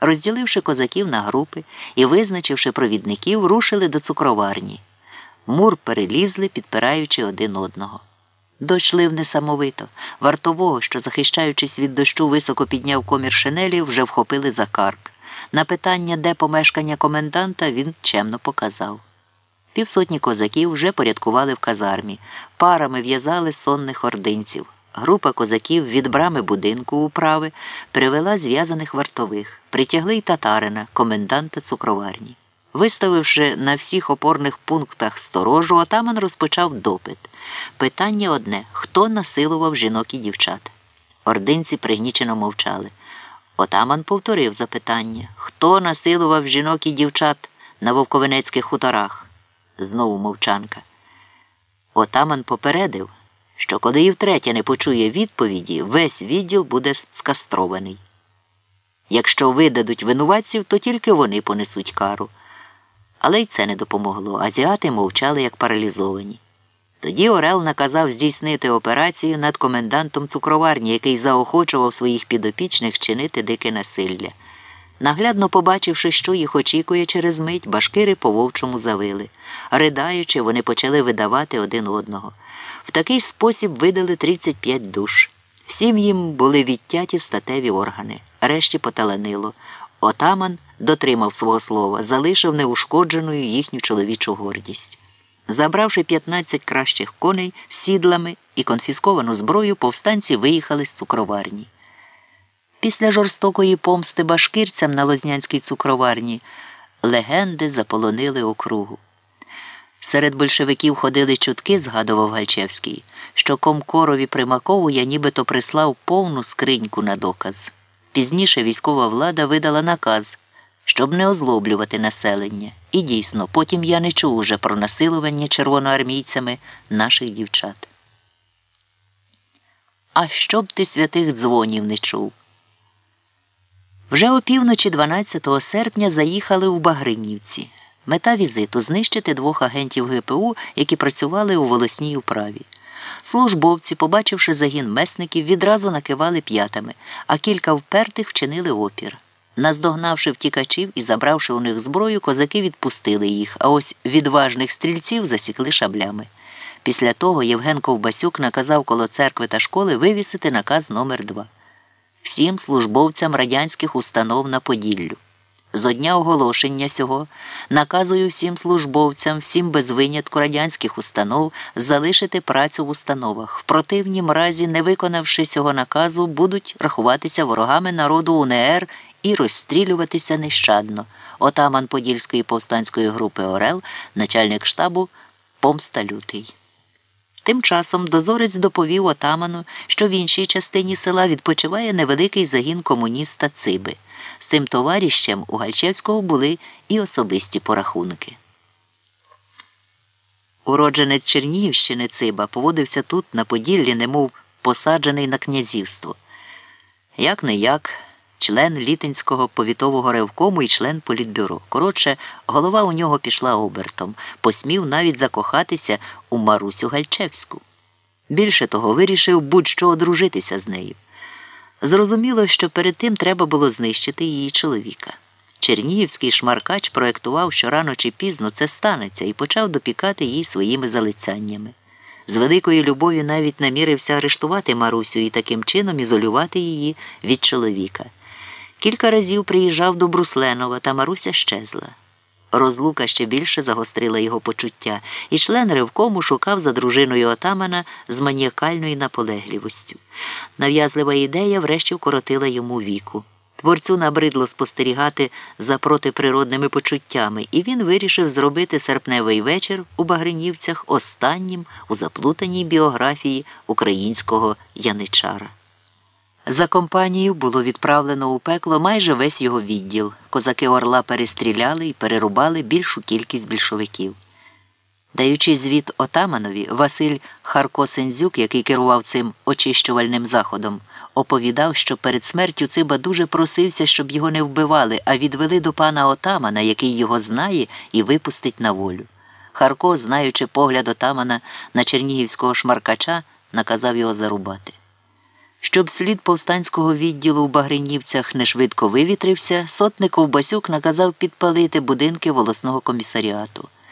Розділивши козаків на групи і визначивши провідників, рушили до цукроварні. Мур перелізли, підпираючи один одного. Дощ лив несамовито. Вартового, що, захищаючись від дощу, високо підняв комір шинелі, вже вхопили за карк. На питання, де помешкання коменданта, він чемно показав. Півсотні козаків вже порядкували в казармі, парами в'язали сонних ординців. Група козаків від брами будинку управи привела зв'язаних вартових, притягли й татарина, коменданта цукроварні. Виставивши на всіх опорних пунктах сторожу, отаман розпочав допит. Питання одне хто насилував жінок і дівчат? Ординці пригнічено мовчали. Отаман повторив запитання хто насилував жінок і дівчат на вовковенецьких хуторах? Знову мовчанка. Отаман попередив, що коли і втретє не почує відповіді, весь відділ буде скастрований. Якщо видадуть винуватців, то тільки вони понесуть кару. Але й це не допомогло. Азіати мовчали як паралізовані. Тоді Орел наказав здійснити операцію над комендантом цукроварні, який заохочував своїх підопічних чинити дике насилля. Наглядно побачивши, що їх очікує через мить, башкири по вовчому завили. Ридаючи, вони почали видавати один одного. В такий спосіб видали 35 душ. Всім їм були відтяті статеві органи, решті поталанило. Отаман дотримав свого слова, залишив неушкодженою їхню чоловічу гордість. Забравши 15 кращих коней з сідлами і конфісковану зброю, повстанці виїхали з цукроварні. Після жорстокої помсти башкирцям на Лознянській цукроварні легенди заполонили округу. Серед большевиків ходили чутки, згадував Гальчевський, що комкорові Примакову я нібито прислав повну скриньку на доказ. Пізніше військова влада видала наказ, щоб не озлоблювати населення. І дійсно, потім я не чув уже про насилування червоноармійцями наших дівчат. А щоб ти святих дзвонів не чув? Вже опівночі 12 серпня заїхали у Багринівці. Мета візиту знищити двох агентів ГПУ, які працювали у волосній управі. Службовці, побачивши загін месників, відразу накивали п'ятами, а кілька впертих вчинили опір. Наздогнавши втікачів і забравши у них зброю, козаки відпустили їх, а ось відважних стрільців засікли шаблями. Після того Євген Ковбасюк наказав коло церкви та школи вивісити наказ номер 2 всім службовцям радянських установ на Поділлю. Зо дня оголошення сього наказую всім службовцям, всім без винятку радянських установ залишити працю в установах. В противнім разі, не виконавши цього наказу, будуть рахуватися ворогами народу УНР і розстрілюватися нещадно. Отаман Подільської повстанської групи Орел, начальник штабу Помста Лютий. Тим часом дозорець доповів отаману, що в іншій частині села відпочиває невеликий загін комуніста Циби. З цим товаріщем у Гальчевського були і особисті порахунки. Уродженець Чернігівщини Циба поводився тут, на Поділлі, немов посаджений на князівство. Як не як, член літинського повітового ревкому і член політбюро. Коротше, голова у нього пішла обертом, посмів навіть закохатися у Марусю Гальчевську. Більше того, вирішив будь-що одружитися з нею. Зрозуміло, що перед тим треба було знищити її чоловіка. Чернігівський шмаркач проєктував, що рано чи пізно це станеться, і почав допікати їй своїми залицяннями. З великої любові навіть намірився арештувати Марусю і таким чином ізолювати її від чоловіка. Кілька разів приїжджав до Брусленова, та Маруся щезла. Розлука ще більше загострила його почуття, і член ревкому шукав за дружиною отамана з маніакальною наполегливістю. Нав'язлива ідея врешті вкоротила йому віку. Творцю набридло спостерігати за протиприродними почуттями, і він вирішив зробити серпневий вечір у Багринівцях останнім у заплутаній біографії українського яничара. За компанію було відправлено у пекло майже весь його відділ. Козаки орла перестріляли і перерубали більшу кількість більшовиків. Даючи звіт отаманові, Василь Харко Сензюк, який керував цим очищувальним заходом, оповідав, що перед смертю Циба дуже просився, щоб його не вбивали, а відвели до пана отамана, який його знає і випустить на волю. Харко, знаючи погляд отамана на чернігівського шмаркача, наказав його зарубати. Щоб слід повстанського відділу у Багринівцях не швидко вивітрився, сотник Ковбасюк наказав підпалити будинки волосного комісаріату.